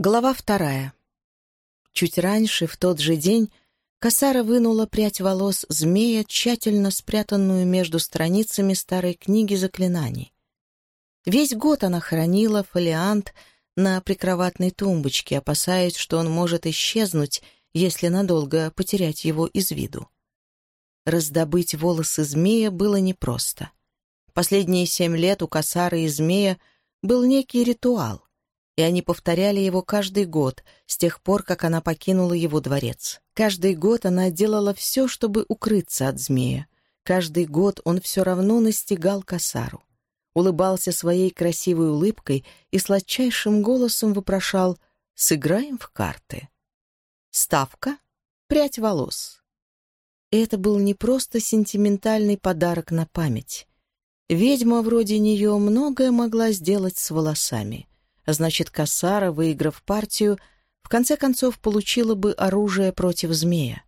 Глава вторая. Чуть раньше, в тот же день, Касара вынула прядь волос змея, тщательно спрятанную между страницами старой книги заклинаний. Весь год она хранила фолиант на прикроватной тумбочке, опасаясь, что он может исчезнуть, если надолго потерять его из виду. Раздобыть волосы змея было непросто. Последние семь лет у Касары и змея был некий ритуал и они повторяли его каждый год, с тех пор, как она покинула его дворец. Каждый год она делала все, чтобы укрыться от змея. Каждый год он все равно настигал косару. Улыбался своей красивой улыбкой и сладчайшим голосом вопрошал «Сыграем в карты». Ставка — прядь волос. И это был не просто сентиментальный подарок на память. Ведьма вроде нее многое могла сделать с волосами. Значит, Кассара, выиграв партию, в конце концов получила бы оружие против змея.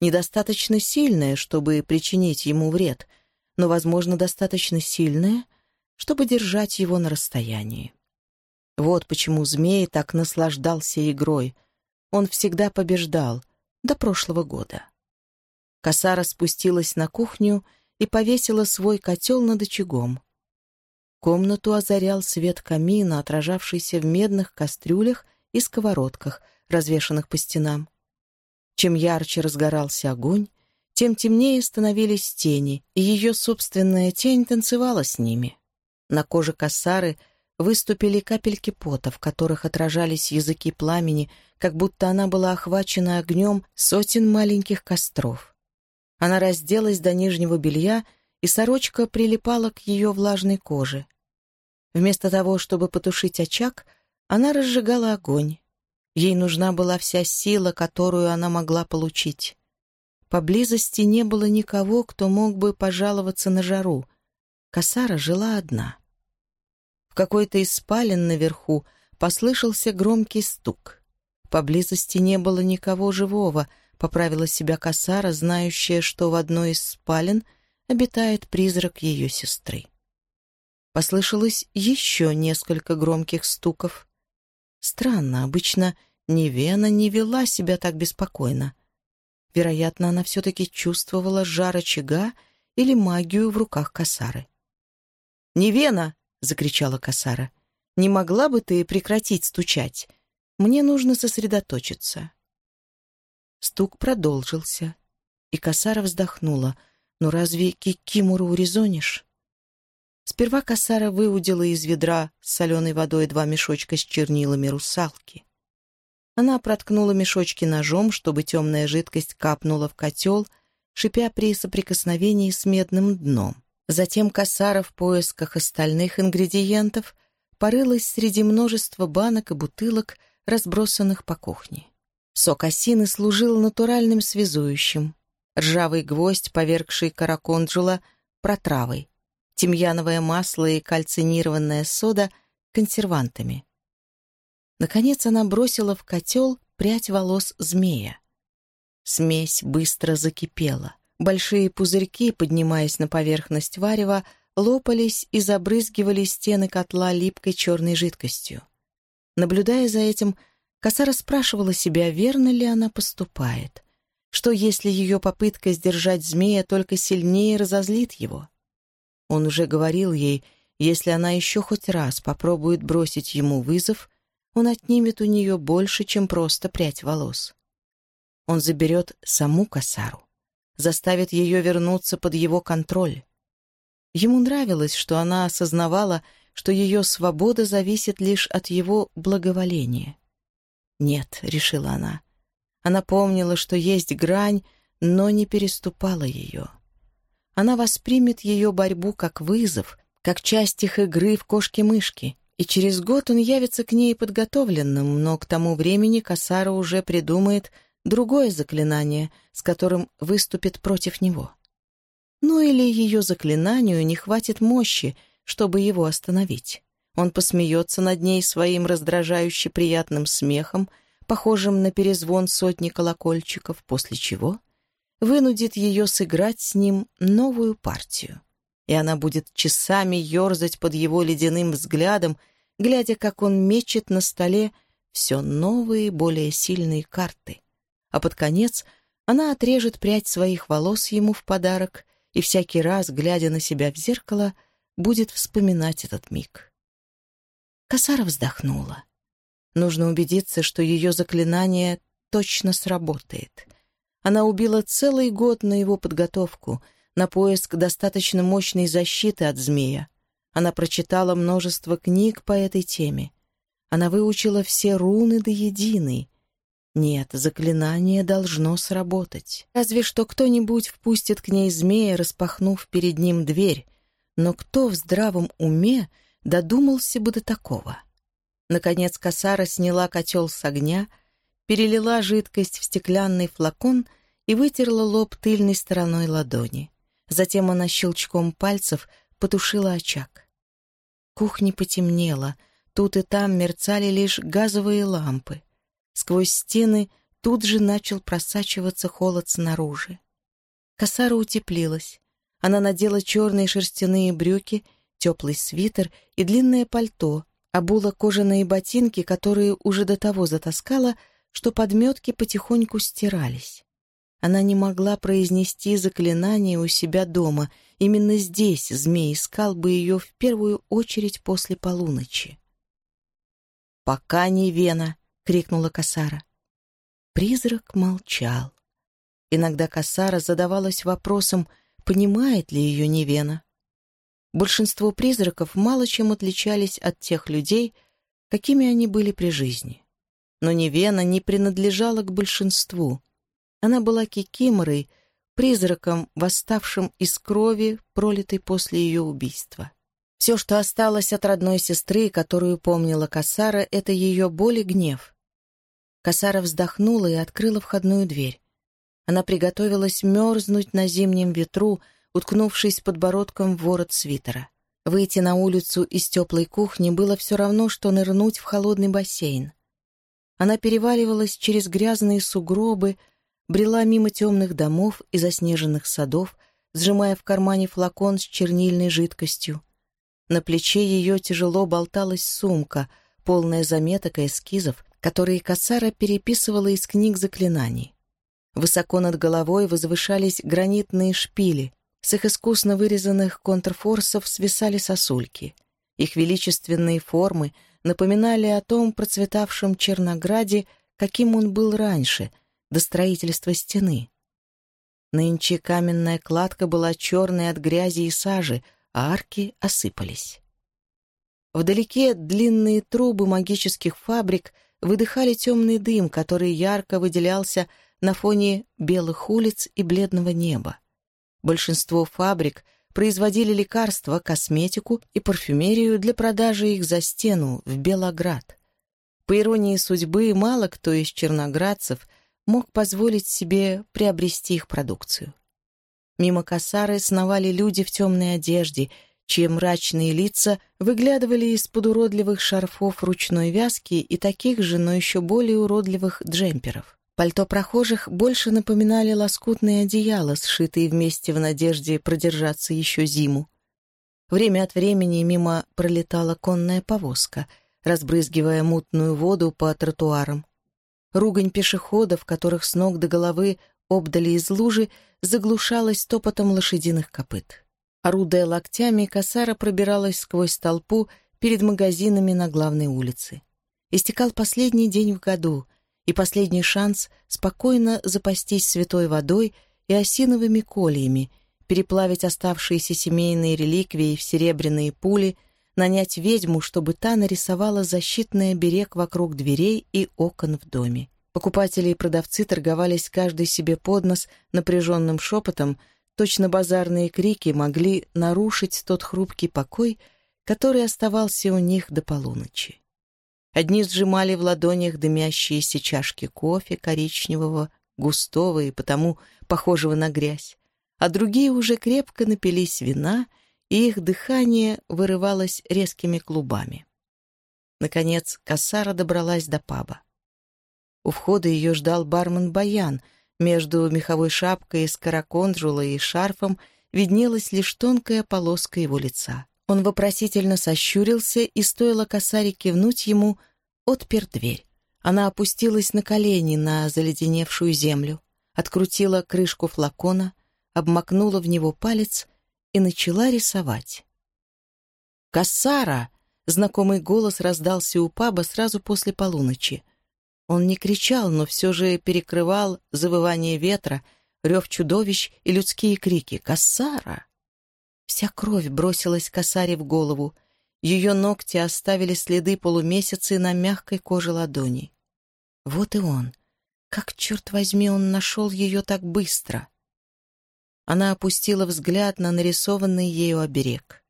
Недостаточно сильное, чтобы причинить ему вред, но, возможно, достаточно сильное, чтобы держать его на расстоянии. Вот почему змей так наслаждался игрой. Он всегда побеждал, до прошлого года. Косара спустилась на кухню и повесила свой котел над очагом. Комнату озарял свет камина, отражавшийся в медных кастрюлях и сковородках, развешанных по стенам. Чем ярче разгорался огонь, тем темнее становились тени, и ее собственная тень танцевала с ними. На коже косары выступили капельки пота, в которых отражались языки пламени, как будто она была охвачена огнем сотен маленьких костров. Она разделась до нижнего белья, и сорочка прилипала к ее влажной коже. Вместо того, чтобы потушить очаг, она разжигала огонь. Ей нужна была вся сила, которую она могла получить. Поблизости не было никого, кто мог бы пожаловаться на жару. Косара жила одна. В какой-то из спален наверху послышался громкий стук. Поблизости не было никого живого, поправила себя Косара, знающая, что в одной из спален обитает призрак ее сестры. Послышалось еще несколько громких стуков. Странно, обычно Невена не вела себя так беспокойно. Вероятно, она все-таки чувствовала жар очага или магию в руках Касары. «Невена!» — закричала Касара. «Не могла бы ты прекратить стучать? Мне нужно сосредоточиться». Стук продолжился, и Касара вздохнула. «Ну разве Кикимору урезонишь?» Сперва косара выудила из ведра с соленой водой два мешочка с чернилами русалки. Она проткнула мешочки ножом, чтобы темная жидкость капнула в котел, шипя при соприкосновении с медным дном. Затем косара в поисках остальных ингредиентов порылась среди множества банок и бутылок, разбросанных по кухне. Сок осины служил натуральным связующим. Ржавый гвоздь, повергший караконджула, протравой тимьяновое масло и кальцинированная сода консервантами. Наконец она бросила в котел прядь волос змея. Смесь быстро закипела. Большие пузырьки, поднимаясь на поверхность варева, лопались и забрызгивали стены котла липкой черной жидкостью. Наблюдая за этим, Косара спрашивала себя, верно ли она поступает. Что, если ее попытка сдержать змея только сильнее разозлит его? Он уже говорил ей, если она еще хоть раз попробует бросить ему вызов, он отнимет у нее больше, чем просто прядь волос. Он заберет саму косару, заставит ее вернуться под его контроль. Ему нравилось, что она осознавала, что ее свобода зависит лишь от его благоволения. «Нет», — решила она. Она помнила, что есть грань, но не переступала ее. Она воспримет ее борьбу как вызов, как часть их игры в кошки-мышки, и через год он явится к ней подготовленным, но к тому времени Касара уже придумает другое заклинание, с которым выступит против него. Ну или ее заклинанию не хватит мощи, чтобы его остановить. Он посмеется над ней своим раздражающе приятным смехом, похожим на перезвон сотни колокольчиков, после чего вынудит ее сыграть с ним новую партию. И она будет часами ерзать под его ледяным взглядом, глядя, как он мечет на столе все новые, более сильные карты. А под конец она отрежет прядь своих волос ему в подарок и всякий раз, глядя на себя в зеркало, будет вспоминать этот миг. Косара вздохнула. Нужно убедиться, что ее заклинание точно сработает. Она убила целый год на его подготовку, на поиск достаточно мощной защиты от змея. Она прочитала множество книг по этой теме. Она выучила все руны до единой. Нет, заклинание должно сработать. Разве что кто-нибудь впустит к ней змея, распахнув перед ним дверь. Но кто в здравом уме додумался бы до такого? Наконец Касара сняла котел с огня, перелила жидкость в стеклянный флакон и вытерла лоб тыльной стороной ладони. Затем она щелчком пальцев потушила очаг. Кухня потемнела, тут и там мерцали лишь газовые лампы. Сквозь стены тут же начал просачиваться холод снаружи. Косара утеплилась. Она надела черные шерстяные брюки, теплый свитер и длинное пальто, обула кожаные ботинки, которые уже до того затаскала, что подметки потихоньку стирались. Она не могла произнести заклинание у себя дома. Именно здесь змей искал бы ее в первую очередь после полуночи. «Пока не Вена!» — крикнула Касара. Призрак молчал. Иногда Касара задавалась вопросом, понимает ли ее Невена. Большинство призраков мало чем отличались от тех людей, какими они были при жизни. Но Невена не принадлежала к большинству. Она была кикиморой, призраком, восставшим из крови, пролитой после ее убийства. Все, что осталось от родной сестры, которую помнила Касара, это ее боль и гнев. Косара вздохнула и открыла входную дверь. Она приготовилась мерзнуть на зимнем ветру, уткнувшись подбородком в ворот свитера. Выйти на улицу из теплой кухни было все равно, что нырнуть в холодный бассейн. Она переваливалась через грязные сугробы, брела мимо темных домов и заснеженных садов, сжимая в кармане флакон с чернильной жидкостью. На плече ее тяжело болталась сумка, полная заметок и эскизов, которые Кассара переписывала из книг заклинаний. Высоко над головой возвышались гранитные шпили, с их искусно вырезанных контрфорсов свисали сосульки. Их величественные формы напоминали о том процветавшем Чернограде, каким он был раньше, до строительства стены. Нынче каменная кладка была черной от грязи и сажи, а арки осыпались. Вдалеке длинные трубы магических фабрик — выдыхали темный дым, который ярко выделялся на фоне белых улиц и бледного неба. Большинство фабрик производили лекарства, косметику и парфюмерию для продажи их за стену в Белоград. По иронии судьбы, мало кто из черноградцев мог позволить себе приобрести их продукцию. Мимо косары сновали люди в темной одежде — чьи мрачные лица выглядывали из-под уродливых шарфов ручной вязки и таких же, но еще более уродливых джемперов. Пальто прохожих больше напоминали лоскутные одеяла, сшитые вместе в надежде продержаться еще зиму. Время от времени мимо пролетала конная повозка, разбрызгивая мутную воду по тротуарам. Ругань пешеходов, которых с ног до головы обдали из лужи, заглушалась топотом лошадиных копыт. Орудая локтями, косара пробиралась сквозь толпу перед магазинами на главной улице. Истекал последний день в году, и последний шанс спокойно запастись святой водой и осиновыми кольями, переплавить оставшиеся семейные реликвии в серебряные пули, нанять ведьму, чтобы та нарисовала защитный оберег вокруг дверей и окон в доме. Покупатели и продавцы торговались каждый себе под нос напряженным шепотом, Точно базарные крики могли нарушить тот хрупкий покой, который оставался у них до полуночи. Одни сжимали в ладонях дымящиеся чашки кофе коричневого, густого и потому похожего на грязь, а другие уже крепко напились вина, и их дыхание вырывалось резкими клубами. Наконец, Кассара добралась до паба. У входа ее ждал бармен Баян — между меховой шапкой из караконджула и шарфом виднелась лишь тонкая полоска его лица. Он вопросительно сощурился, и стоило косаре кивнуть ему, отпер дверь. Она опустилась на колени на заледеневшую землю, открутила крышку флакона, обмакнула в него палец и начала рисовать. «Кассара!» — знакомый голос раздался у паба сразу после полуночи. Он не кричал, но все же перекрывал завывание ветра, рев чудовищ и людские крики «Кассара!». Вся кровь бросилась Кассаре в голову. Ее ногти оставили следы полумесяцы на мягкой коже ладони. Вот и он. Как, черт возьми, он нашел ее так быстро? Она опустила взгляд на нарисованный ею оберег.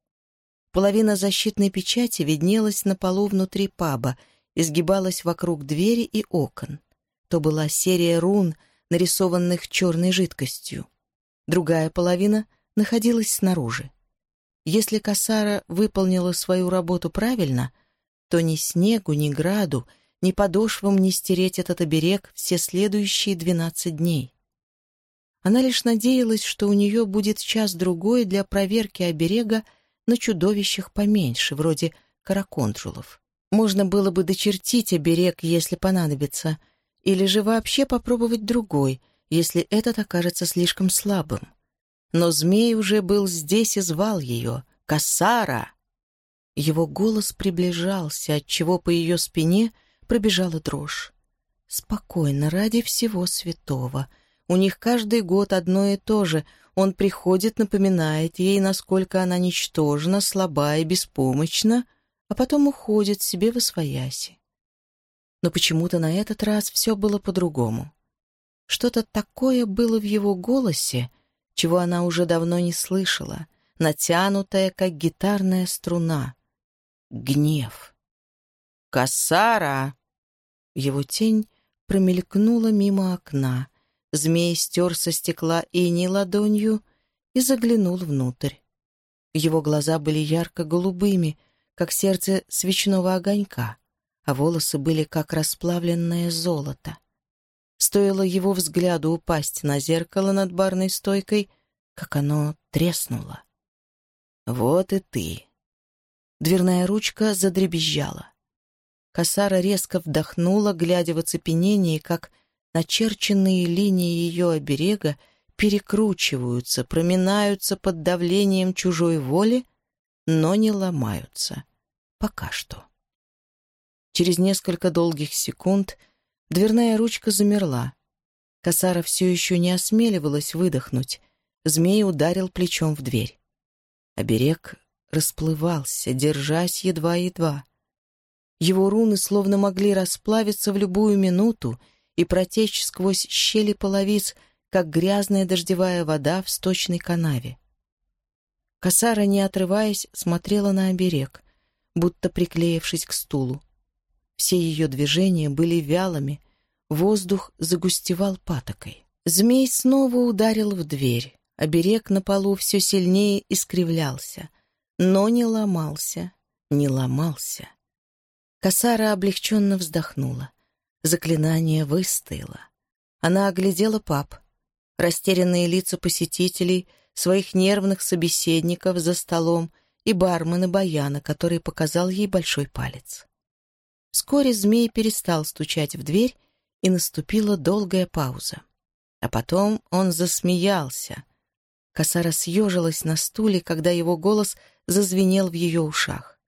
Половина защитной печати виднелась на полу внутри паба, изгибалась вокруг двери и окон. То была серия рун, нарисованных черной жидкостью. Другая половина находилась снаружи. Если Касара выполнила свою работу правильно, то ни снегу, ни граду, ни подошвам не стереть этот оберег все следующие двенадцать дней. Она лишь надеялась, что у нее будет час-другой для проверки оберега на чудовищах поменьше, вроде караконджулов. Можно было бы дочертить оберег, если понадобится, или же вообще попробовать другой, если этот окажется слишком слабым. Но змей уже был здесь и звал ее. «Кассара!» Его голос приближался, отчего по ее спине пробежала дрожь. «Спокойно, ради всего святого. У них каждый год одно и то же. Он приходит, напоминает ей, насколько она ничтожна, слаба и беспомощна, а потом уходит себе во свояси. Но почему-то на этот раз все было по-другому. Что-то такое было в его голосе, чего она уже давно не слышала, натянутая, как гитарная струна. Гнев. «Кассара!» Его тень промелькнула мимо окна. Змей стер со стекла ини ладонью и заглянул внутрь. Его глаза были ярко-голубыми, как сердце свечного огонька, а волосы были как расплавленное золото. Стоило его взгляду упасть на зеркало над барной стойкой, как оно треснуло. «Вот и ты!» Дверная ручка задребезжала. Косара резко вдохнула, глядя в оцепенение, как начерченные линии ее оберега перекручиваются, проминаются под давлением чужой воли, но не ломаются. Пока что. Через несколько долгих секунд дверная ручка замерла. Косара все еще не осмеливалась выдохнуть. Змей ударил плечом в дверь. Оберег расплывался, держась едва-едва. Его руны словно могли расплавиться в любую минуту и протечь сквозь щели половиц, как грязная дождевая вода в сточной канаве. Косара, не отрываясь, смотрела на оберег, будто приклеившись к стулу. Все ее движения были вялыми, воздух загустевал патокой. Змей снова ударил в дверь. Оберег на полу все сильнее искривлялся, но не ломался, не ломался. Косара облегченно вздохнула. Заклинание выстояло. Она оглядела пап. Растерянные лица посетителей, своих нервных собеседников за столом и бармена Баяна, который показал ей большой палец. Вскоре змей перестал стучать в дверь, и наступила долгая пауза. А потом он засмеялся. Косара съежилась на стуле, когда его голос зазвенел в ее ушах.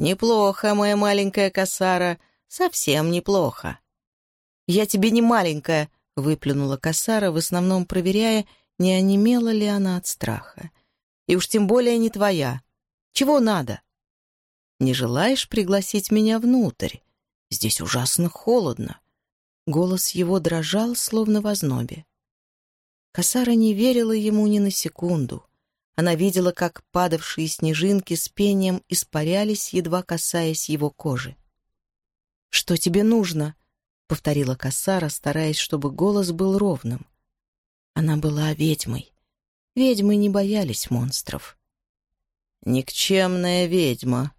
«Неплохо, моя маленькая косара, совсем неплохо». «Я тебе не маленькая», — выплюнула косара, в основном проверяя, не онемела ли она от страха. «И уж тем более не твоя. Чего надо?» «Не желаешь пригласить меня внутрь? Здесь ужасно холодно». Голос его дрожал, словно в ознобе. Косара не верила ему ни на секунду. Она видела, как падавшие снежинки с пением испарялись, едва касаясь его кожи. «Что тебе нужно?» — повторила Кассара, стараясь, чтобы голос был ровным. Она была ведьмой. Ведьмы не боялись монстров. «Никчемная ведьма!»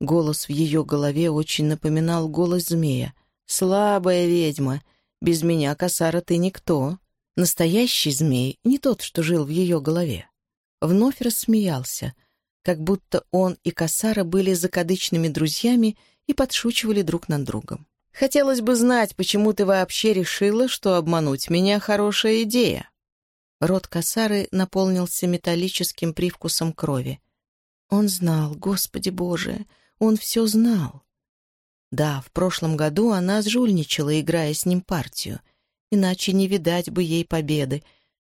Голос в ее голове очень напоминал голос змея. «Слабая ведьма! Без меня, Кассара, ты никто!» Настоящий змей, не тот, что жил в ее голове вновь рассмеялся, как будто он и Касара были закадычными друзьями и подшучивали друг над другом. Хотелось бы знать, почему ты вообще решила, что обмануть меня — хорошая идея». Рот косары наполнился металлическим привкусом крови. Он знал, Господи Боже, он все знал. Да, в прошлом году она сжульничала, играя с ним партию, иначе не видать бы ей победы,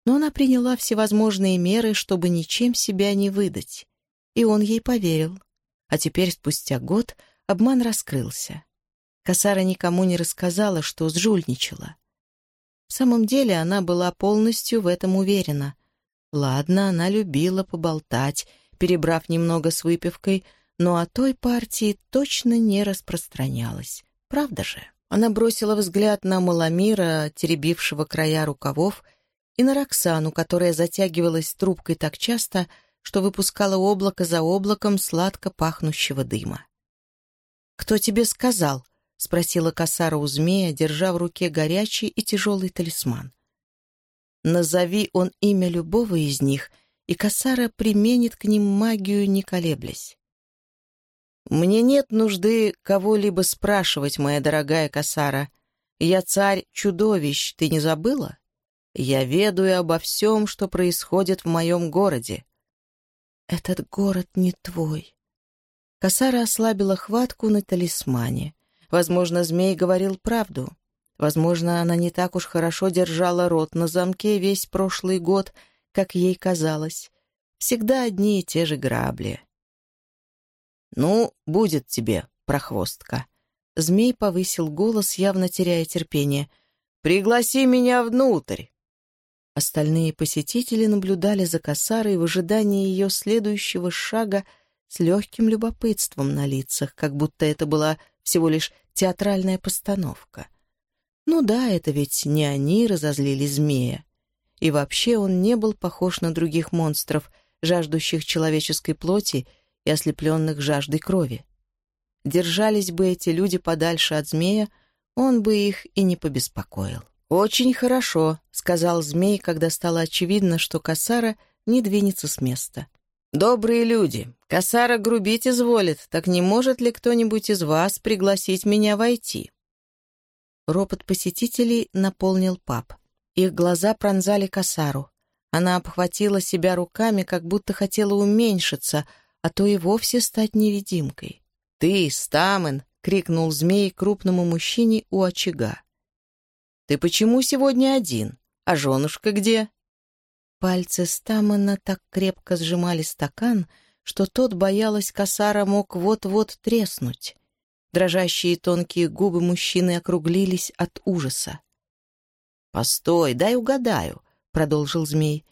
но она приняла всевозможные меры, чтобы ничем себя не выдать. И он ей поверил. А теперь, спустя год, обман раскрылся. Касара никому не рассказала, что сжульничала. В самом деле она была полностью в этом уверена. Ладно, она любила поболтать, перебрав немного с выпивкой, но о той партии точно не распространялась. Правда же? Она бросила взгляд на Маламира, теребившего края рукавов, и на Роксану, которая затягивалась трубкой так часто, что выпускала облако за облаком сладко пахнущего дыма. «Кто тебе сказал?» — спросила косара у змея, держа в руке горячий и тяжелый талисман. «Назови он имя любого из них, и косара применит к ним магию, не колеблясь». «Мне нет нужды кого-либо спрашивать, моя дорогая косара. Я царь чудовищ, ты не забыла?» Я ведаю обо всем, что происходит в моем городе. Этот город не твой. Косара ослабила хватку на талисмане. Возможно, змей говорил правду. Возможно, она не так уж хорошо держала рот на замке весь прошлый год, как ей казалось. Всегда одни и те же грабли. «Ну, будет тебе, прохвостка». Змей повысил голос, явно теряя терпение. «Пригласи меня внутрь!» Остальные посетители наблюдали за косарой в ожидании ее следующего шага с легким любопытством на лицах, как будто это была всего лишь театральная постановка. Ну да, это ведь не они разозлили змея. И вообще он не был похож на других монстров, жаждущих человеческой плоти и ослепленных жаждой крови. Держались бы эти люди подальше от змея, он бы их и не побеспокоил. «Очень хорошо», — сказал змей, когда стало очевидно, что Касара не двинется с места. «Добрые люди, Касара грубить изволит, так не может ли кто-нибудь из вас пригласить меня войти?» Ропот посетителей наполнил паб. Их глаза пронзали Касару. Она обхватила себя руками, как будто хотела уменьшиться, а то и вовсе стать невидимкой. «Ты, Стамен!» — крикнул змей крупному мужчине у очага. Ты почему сегодня один? А женушка где?» Пальцы Стамана так крепко сжимали стакан, что тот, боялась, косара мог вот-вот треснуть. Дрожащие тонкие губы мужчины округлились от ужаса. «Постой, дай угадаю», — продолжил змей.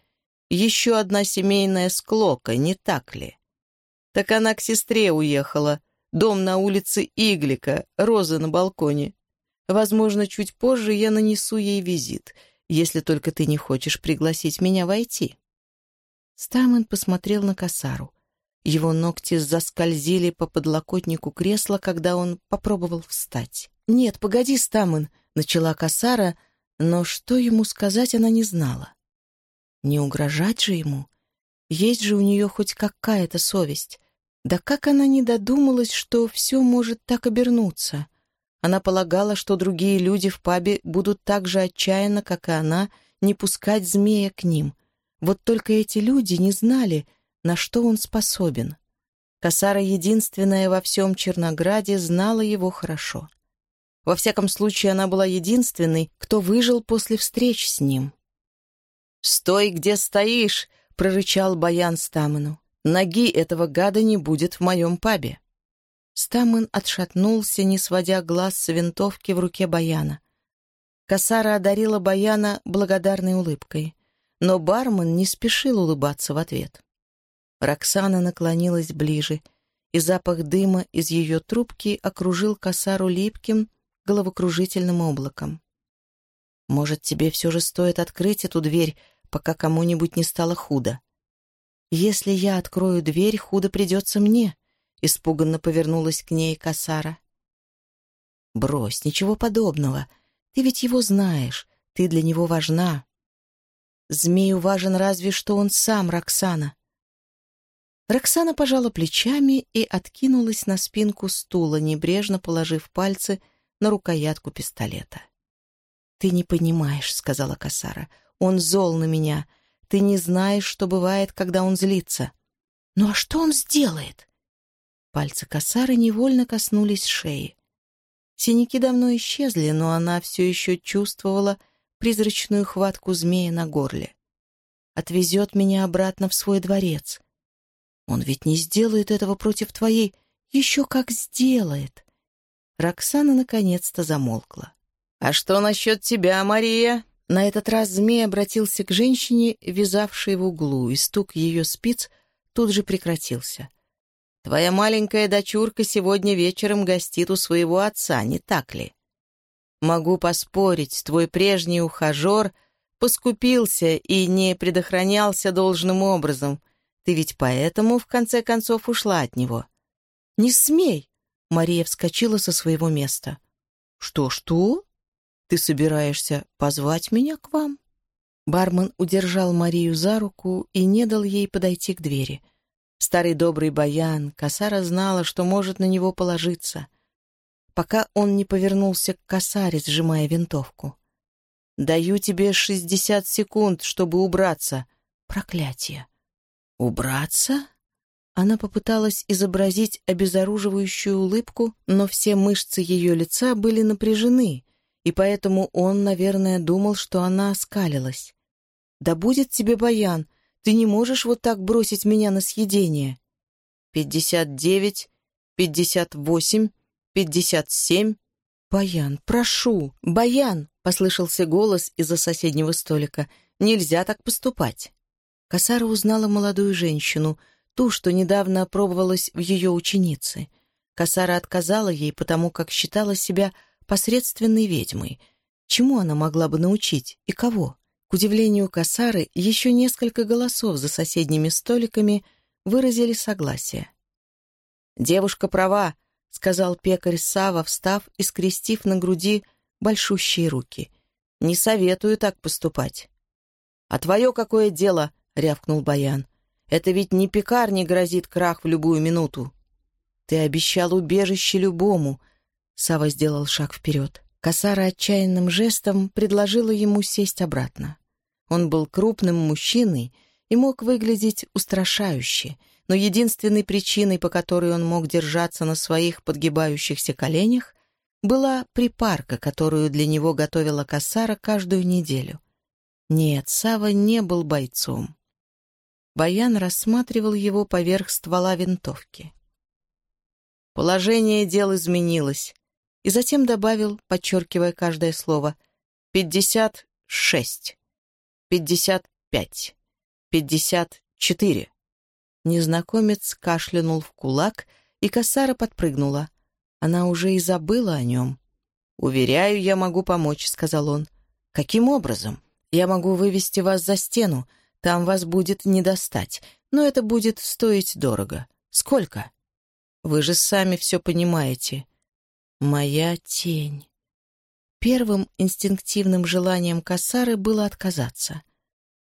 «Еще одна семейная склока, не так ли?» «Так она к сестре уехала. Дом на улице Иглика, розы на балконе. Возможно, чуть позже я нанесу ей визит, если только ты не хочешь пригласить меня войти». Стамен посмотрел на косару. Его ногти заскользили по подлокотнику кресла, когда он попробовал встать. «Нет, погоди, Стамен», — начала косара, но что ему сказать она не знала. Не угрожать же ему. Есть же у нее хоть какая-то совесть. Да как она не додумалась, что все может так обернуться? Она полагала, что другие люди в пабе будут так же отчаянно, как и она, не пускать змея к ним. Вот только эти люди не знали, на что он способен. Косара, единственная во всем Чернограде, знала его хорошо. Во всяком случае, она была единственной, кто выжил после встреч с ним. «Стой, где стоишь!» — прорычал Баян Стамену. «Ноги этого гада не будет в моем пабе». Стамен отшатнулся, не сводя глаз с винтовки в руке Баяна. Косара одарила Баяна благодарной улыбкой, но бармен не спешил улыбаться в ответ. Роксана наклонилась ближе, и запах дыма из ее трубки окружил Косару липким, головокружительным облаком. «Может, тебе все же стоит открыть эту дверь, пока кому-нибудь не стало худо? Если я открою дверь, худо придется мне», — испуганно повернулась к ней Касара. «Брось, ничего подобного. Ты ведь его знаешь. Ты для него важна. Змею важен разве что он сам, Роксана». Роксана пожала плечами и откинулась на спинку стула, небрежно положив пальцы на рукоятку пистолета. «Ты не понимаешь», — сказала Касара. «Он зол на меня. Ты не знаешь, что бывает, когда он злится». «Ну а что он сделает?» Пальцы Касары невольно коснулись шеи. Синяки давно исчезли, но она все еще чувствовала призрачную хватку змея на горле. «Отвезет меня обратно в свой дворец. Он ведь не сделает этого против твоей... Еще как сделает!» Роксана наконец-то замолкла. «А что насчет тебя, Мария?» На этот раз змей обратился к женщине, вязавшей в углу, и стук ее спиц тут же прекратился. «Твоя маленькая дочурка сегодня вечером гостит у своего отца, не так ли? Могу поспорить, твой прежний ухажер поскупился и не предохранялся должным образом. Ты ведь поэтому, в конце концов, ушла от него». «Не смей!» — Мария вскочила со своего места. «Что-что?» Ты собираешься позвать меня к вам?» Бармен удержал Марию за руку и не дал ей подойти к двери. Старый добрый Баян, Касара знала, что может на него положиться, пока он не повернулся к Касаре, сжимая винтовку. «Даю тебе шестьдесят секунд, чтобы убраться. Проклятие!» «Убраться?» Она попыталась изобразить обезоруживающую улыбку, но все мышцы ее лица были напряжены, и поэтому он, наверное, думал, что она оскалилась. «Да будет тебе баян, ты не можешь вот так бросить меня на съедение». «Пятьдесят девять, пятьдесят восемь, пятьдесят семь...» «Баян, прошу! Баян!» — послышался голос из-за соседнего столика. «Нельзя так поступать!» Касара узнала молодую женщину, ту, что недавно опробовалась в ее ученице. Касара отказала ей, потому как считала себя посредственной ведьмой. Чему она могла бы научить и кого? К удивлению Касары, еще несколько голосов за соседними столиками выразили согласие. «Девушка права», — сказал пекарь Сава, встав и скрестив на груди большущие руки. «Не советую так поступать». «А твое какое дело?» — рявкнул Баян. «Это ведь не пекарне грозит крах в любую минуту». «Ты обещал убежище любому», Сава сделал шаг вперед. Косара отчаянным жестом предложила ему сесть обратно. Он был крупным мужчиной и мог выглядеть устрашающе, но единственной причиной, по которой он мог держаться на своих подгибающихся коленях, была припарка, которую для него готовила Касара каждую неделю. Нет, Сава не был бойцом. Баян рассматривал его поверх ствола винтовки. Положение дел изменилось и затем добавил, подчеркивая каждое слово, «пятьдесят шесть, пятьдесят пять, пятьдесят четыре». Незнакомец кашлянул в кулак, и косара подпрыгнула. Она уже и забыла о нем. «Уверяю, я могу помочь», — сказал он. «Каким образом? Я могу вывести вас за стену. Там вас будет не достать, но это будет стоить дорого. Сколько?» «Вы же сами все понимаете. Моя тень. Первым инстинктивным желанием Касары было отказаться.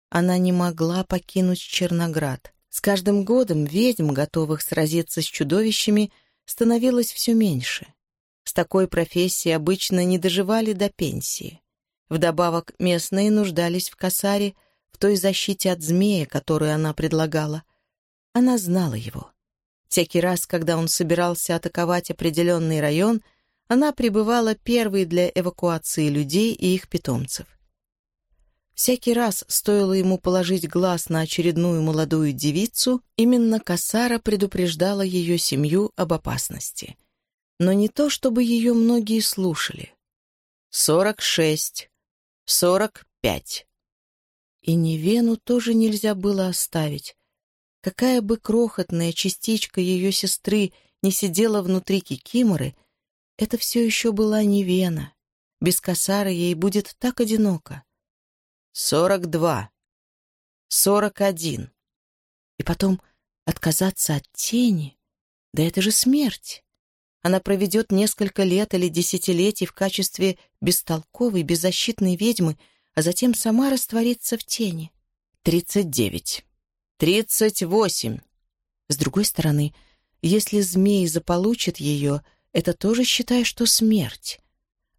Она не могла покинуть Черноград. С каждым годом ведьм, готовых сразиться с чудовищами, становилось все меньше. С такой профессией обычно не доживали до пенсии. Вдобавок местные нуждались в Касаре, в той защите от змея, которую она предлагала. Она знала его. Всякий раз, когда он собирался атаковать определенный район — она пребывала первой для эвакуации людей и их питомцев. Всякий раз стоило ему положить глаз на очередную молодую девицу, именно Касара предупреждала ее семью об опасности. Но не то, чтобы ее многие слушали. «Сорок шесть. Сорок пять». И Невену тоже нельзя было оставить. Какая бы крохотная частичка ее сестры не сидела внутри Кикиморы — это все еще была не Вена. Без косара ей будет так одиноко. Сорок два. Сорок один. И потом отказаться от тени. Да это же смерть. Она проведет несколько лет или десятилетий в качестве бестолковой, беззащитной ведьмы, а затем сама растворится в тени. Тридцать девять. Тридцать восемь. С другой стороны, если змей заполучит ее — это тоже считай, что смерть.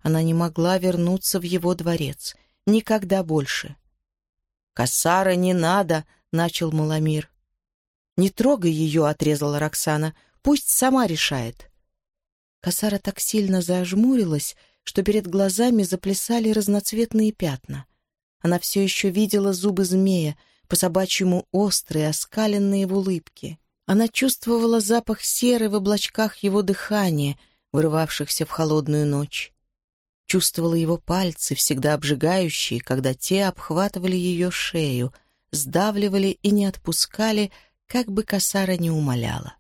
Она не могла вернуться в его дворец. Никогда больше. «Кассара, не надо!» — начал Маламир. «Не трогай ее!» — отрезала Роксана. «Пусть сама решает». Кассара так сильно зажмурилась, что перед глазами заплясали разноцветные пятна. Она все еще видела зубы змея, по-собачьему острые, оскаленные в улыбке. Она чувствовала запах серы в облачках его дыхания, вырывавшихся в холодную ночь. Чувствовала его пальцы, всегда обжигающие, когда те обхватывали ее шею, сдавливали и не отпускали, как бы косара не умоляла.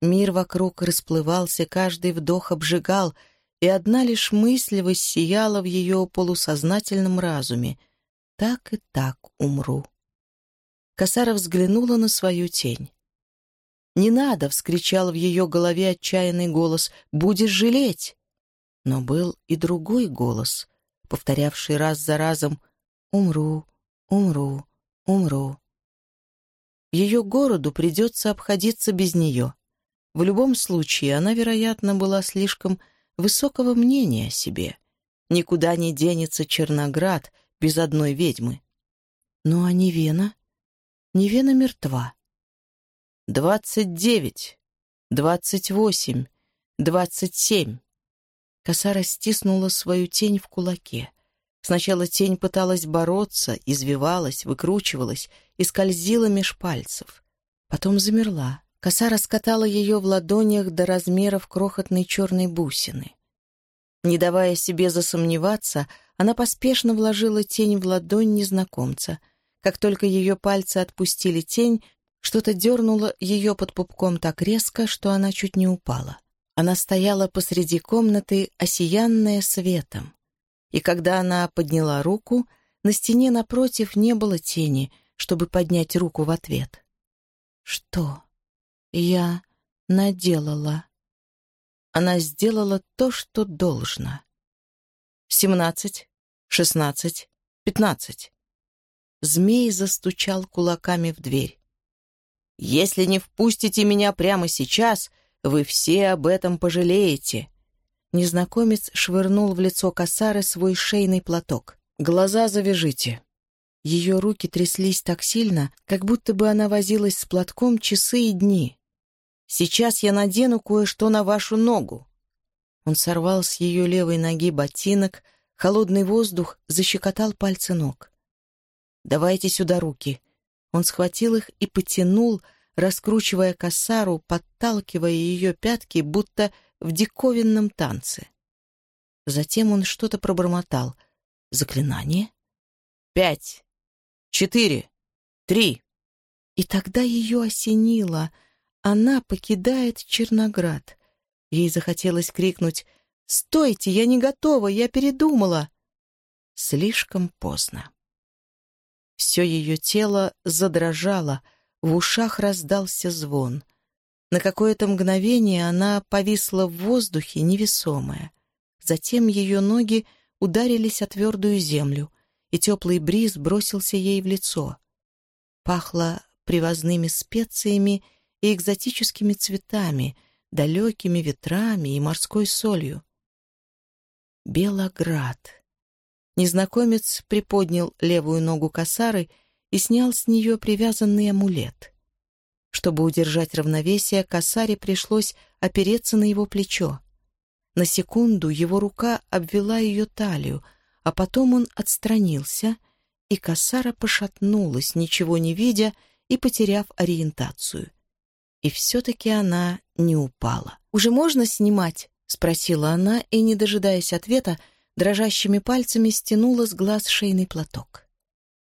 Мир вокруг расплывался, каждый вдох обжигал, и одна лишь мысль воссияла в ее полусознательном разуме. «Так и так умру». Косара взглянула на свою тень. «Не надо!» — вскричал в ее голове отчаянный голос. «Будешь жалеть!» Но был и другой голос, повторявший раз за разом «Умру, умру, умру». Ее городу придется обходиться без нее. В любом случае, она, вероятно, была слишком высокого мнения о себе. Никуда не денется Черноград без одной ведьмы. Ну а Невена? Невена мертва. Двадцать девять, двадцать восемь, двадцать семь. Косара стиснула свою тень в кулаке. Сначала тень пыталась бороться, извивалась, выкручивалась и скользила меж пальцев. Потом замерла, Коса раскатала ее в ладонях до размеров крохотной черной бусины. Не давая себе засомневаться, она поспешно вложила тень в ладонь незнакомца. Как только ее пальцы отпустили тень, что-то дернуло ее под пупком так резко, что она чуть не упала. Она стояла посреди комнаты, осиянная светом. И когда она подняла руку, на стене напротив не было тени, чтобы поднять руку в ответ. «Что?» я наделала. Она сделала то, что должно. Семнадцать, шестнадцать, пятнадцать. Змей застучал кулаками в дверь. «Если не впустите меня прямо сейчас, вы все об этом пожалеете». Незнакомец швырнул в лицо косары свой шейный платок. «Глаза завяжите». Ее руки тряслись так сильно, как будто бы она возилась с платком часы и дни. Сейчас я надену кое-что на вашу ногу». Он сорвал с ее левой ноги ботинок, холодный воздух защекотал пальцы ног. «Давайте сюда руки». Он схватил их и потянул, раскручивая косару, подталкивая ее пятки, будто в диковинном танце. Затем он что-то пробормотал. «Заклинание?» «Пять! Четыре! Три!» И тогда ее осенило — она покидает Черноград. Ей захотелось крикнуть «Стойте, я не готова, я передумала!» Слишком поздно. Все ее тело задрожало, в ушах раздался звон. На какое-то мгновение она повисла в воздухе, невесомая. Затем ее ноги ударились о твердую землю, и теплый бриз бросился ей в лицо. Пахло привозными специями и экзотическими цветами, далекими ветрами и морской солью. Белоград. Незнакомец приподнял левую ногу косары и снял с нее привязанный амулет. Чтобы удержать равновесие, косаре пришлось опереться на его плечо. На секунду его рука обвела ее талию, а потом он отстранился, и косара пошатнулась, ничего не видя и потеряв ориентацию. И все-таки она не упала. «Уже можно снимать?» — спросила она, и, не дожидаясь ответа, дрожащими пальцами стянула с глаз шейный платок.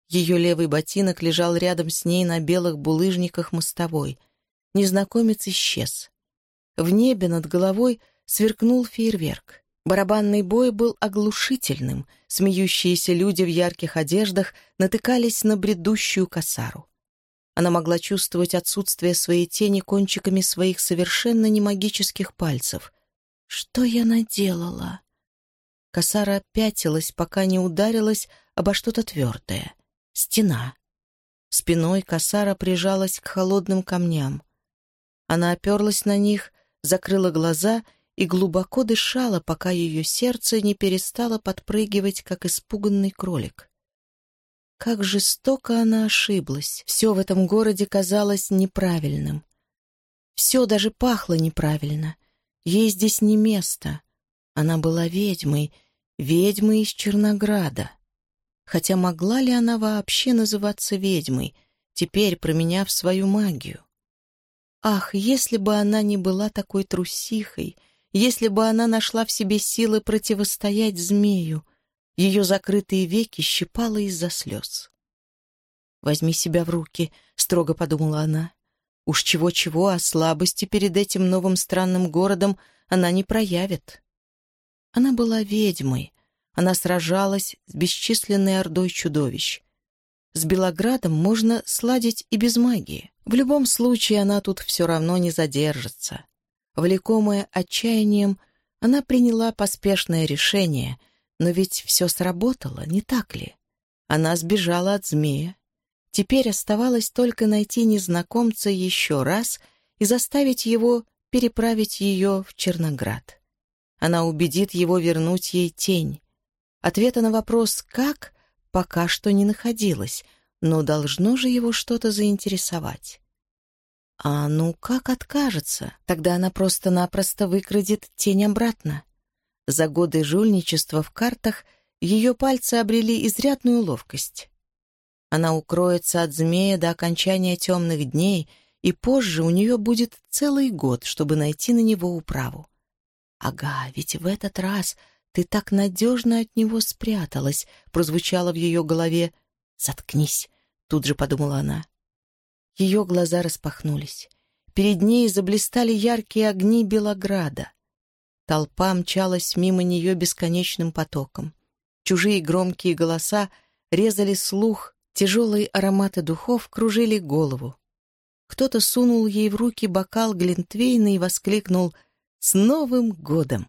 Ее левый ботинок лежал рядом с ней на белых булыжниках мостовой. Незнакомец исчез. В небе над головой сверкнул фейерверк. Барабанный бой был оглушительным, смеющиеся люди в ярких одеждах натыкались на бредущую косару. Она могла чувствовать отсутствие своей тени кончиками своих совершенно не магических пальцев. «Что я наделала?» Косара пятилась, пока не ударилась обо что-то твердое. Стена. Спиной Косара прижалась к холодным камням. Она оперлась на них, закрыла глаза и глубоко дышала, пока ее сердце не перестало подпрыгивать, как испуганный кролик. Как жестоко она ошиблась. Все в этом городе казалось неправильным. Все даже пахло неправильно. Ей здесь не место. Она была ведьмой, ведьмой из Чернограда. Хотя могла ли она вообще называться ведьмой, теперь променяв свою магию? Ах, если бы она не была такой трусихой, если бы она нашла в себе силы противостоять змею, ее закрытые веки щипало из-за слез. «Возьми себя в руки», — строго подумала она. Уж чего-чего, а слабости перед этим новым странным городом она не проявит. Она была ведьмой. Она сражалась с бесчисленной ордой чудовищ. С Белоградом можно сладить и без магии. В любом случае она тут все равно не задержится. Влекомая отчаянием, она приняла поспешное решение, но ведь все сработало, не так ли? Она сбежала от змея. Теперь оставалось только найти незнакомца еще раз и заставить его переправить ее в Черноград. Она убедит его вернуть ей тень. Ответа на вопрос «как» пока что не находилось, но должно же его что-то заинтересовать. А ну как откажется? Тогда она просто-напросто выкрадет тень обратно. За годы жульничества в картах ее пальцы обрели изрядную ловкость. Она укроется от змея до окончания темных дней, и позже у нее будет целый год, чтобы найти на него управу. «Ага, ведь в этот раз ты так надежно от него спряталась», — прозвучало в ее голове. «Заткнись», — тут же подумала она. Ее глаза распахнулись. Перед ней заблистали яркие огни Белограда. Толпа мчалась мимо нее бесконечным потоком. Чужие громкие голоса резали слух, тяжелые ароматы духов кружили голову. Кто-то сунул ей в руки бокал Глинтвейна и воскликнул «С Новым годом!».